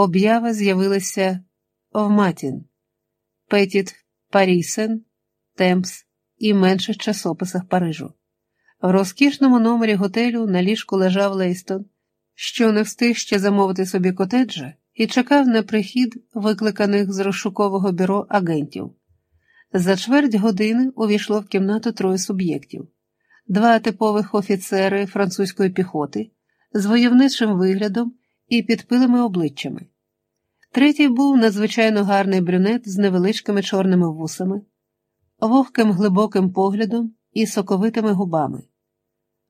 об'ява з'явилася в Матін, Петіт Парісен, Темпс і менших часописах Парижу. В розкішному номері готелю на ліжку лежав Лейстон, що не встиг ще замовити собі котеджа, і чекав на прихід викликаних з розшукового бюро агентів. За чверть години увійшло в кімнату троє суб'єктів: два типових офіцери французької піхоти з войовничим виглядом і підпилими обличчями. Третій був надзвичайно гарний брюнет з невеличкими чорними вусами, вогким глибоким поглядом і соковитими губами.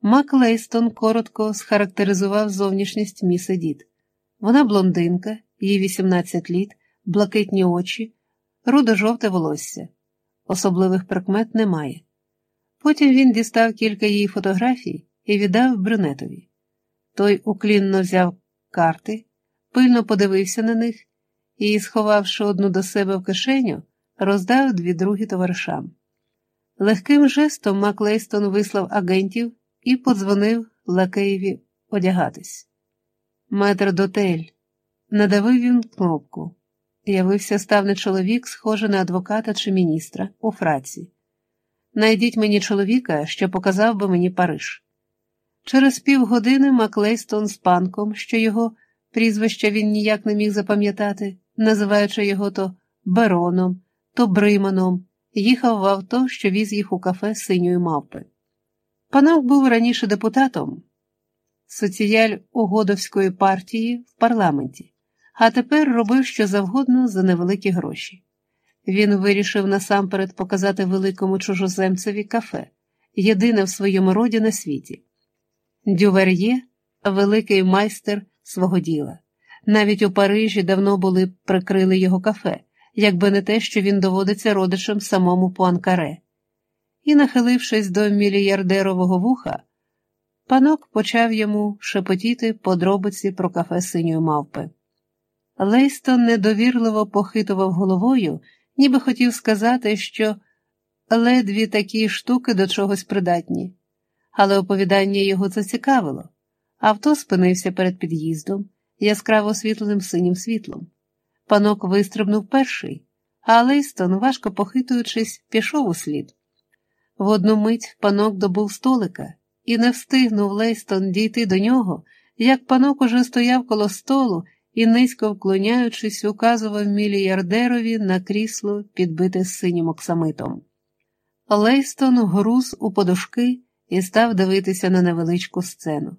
Мак Лейстон коротко схарактеризував зовнішність міс Едіт. Вона блондинка, їй 18 літ, блакитні очі, рудо-жовте волосся. Особливих прикмет немає. Потім він дістав кілька її фотографій і віддав брюнетові. Той уклінно взяв карти, пильно подивився на них і, сховавши одну до себе в кишеню, роздав дві другі товаришам. Легким жестом Мак Лейстон вислав агентів і подзвонив лакеєві одягатись. Метр дотель. Надавив він кнопку. Явився ставний чоловік, схожий на адвоката чи міністра у фраці. Найдіть мені чоловіка, що показав би мені Париж. Через півгодини Маклейстон з панком, що його прізвище він ніяк не міг запам'ятати, називаючи його то Бероном, то Бриманом, їхав в авто, що віз їх у кафе синьої мавпи. Панок був раніше депутатом соціяль угодовської партії в парламенті, а тепер робив що завгодно за невеликі гроші. Він вирішив насамперед показати великому чужоземцеві кафе, єдине в своєму роді на світі. Дювер'є великий майстер свого діла. Навіть у Парижі давно були прикрили його кафе, якби не те, що він доводиться родичем самому Пуанкаре. І, нахилившись до мільярдерового вуха, панок почав йому шепотіти подробиці про кафе синьої мавпи. Лейстон недовірливо похитував головою, ніби хотів сказати, що ледві такі штуки до чогось придатні, але оповідання його зацікавило. Авто спинився перед під'їздом, яскраво освітленим синім світлом. Панок вистрибнув перший, а Лейстон, важко похитуючись, пішов у слід. В одну мить панок добув столика, і не встигнув Лейстон дійти до нього, як панок уже стояв коло столу і, низько вклоняючись, указував мільярдерові на крісло, підбите синім оксамитом. Лейстон груз у подушки і став дивитися на невеличку сцену.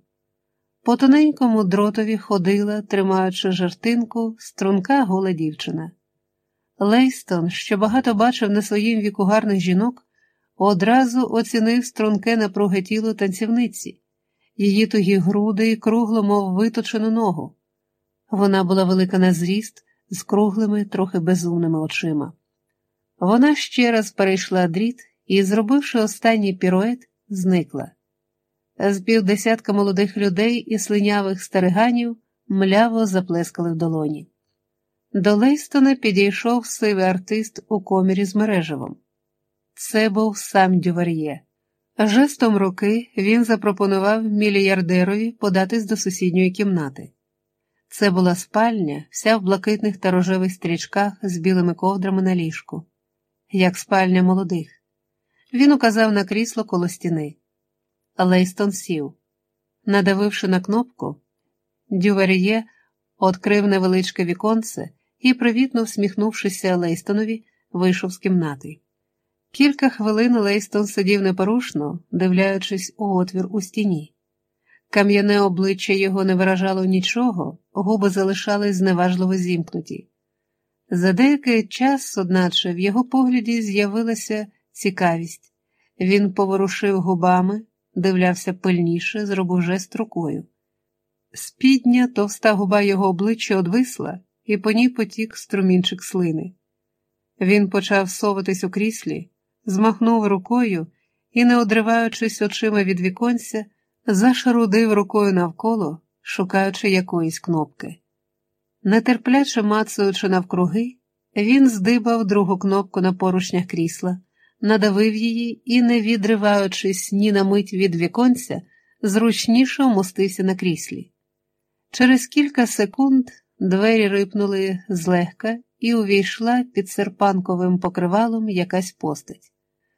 По тоненькому дротові ходила, тримаючи жертинку, струнка гола дівчина. Лейстон, що багато бачив на своїм віку гарних жінок, одразу оцінив струнке напруге тіло танцівниці, її тугі груди і кругло, мов виточену ногу. Вона була велика на зріст, з круглими, трохи безумними очима. Вона ще раз перейшла дріт і, зробивши останній пірует, зникла. З півдесятка молодих людей і слинявих стариганів мляво заплескали в долоні. До Лейстона підійшов сивий артист у комірі з мережевом. Це був сам Дювар'є. Жестом руки він запропонував мільярдерові податись до сусідньої кімнати. Це була спальня, вся в блакитних та рожевих стрічках з білими ковдрами на ліжку, як спальня молодих. Він указав на крісло коло стіни. Лейстон сів. Надавивши на кнопку, Дювар'є відкрив невеличке віконце і, привітно всміхнувшися Лейстонові, вийшов з кімнати. Кілька хвилин Лейстон сидів непорушно, дивлячись у отвір у стіні. Кам'яне обличчя його не виражало нічого, губи залишались зневажливо зімкнуті. За деякий час, одначе, в його погляді з'явилася цікавість. Він поворушив губами, дивлявся пильніше, зробив жест рукою. Спідня товста губа його обличчя одвисла, і по ній потік струмінчик слини. Він почав соватись у кріслі, змахнув рукою і, не одриваючись очима від віконця, зашарудив рукою навколо, шукаючи якоїсь кнопки. Нетерпляче мацаючи навкруги, він здибав другу кнопку на поручнях крісла, надавив її і, не відриваючись ні на мить від віконця, зручніше вмостився на кріслі. Через кілька секунд Двері рипнули злегка, і увійшла під серпанковим покривалом якась постать.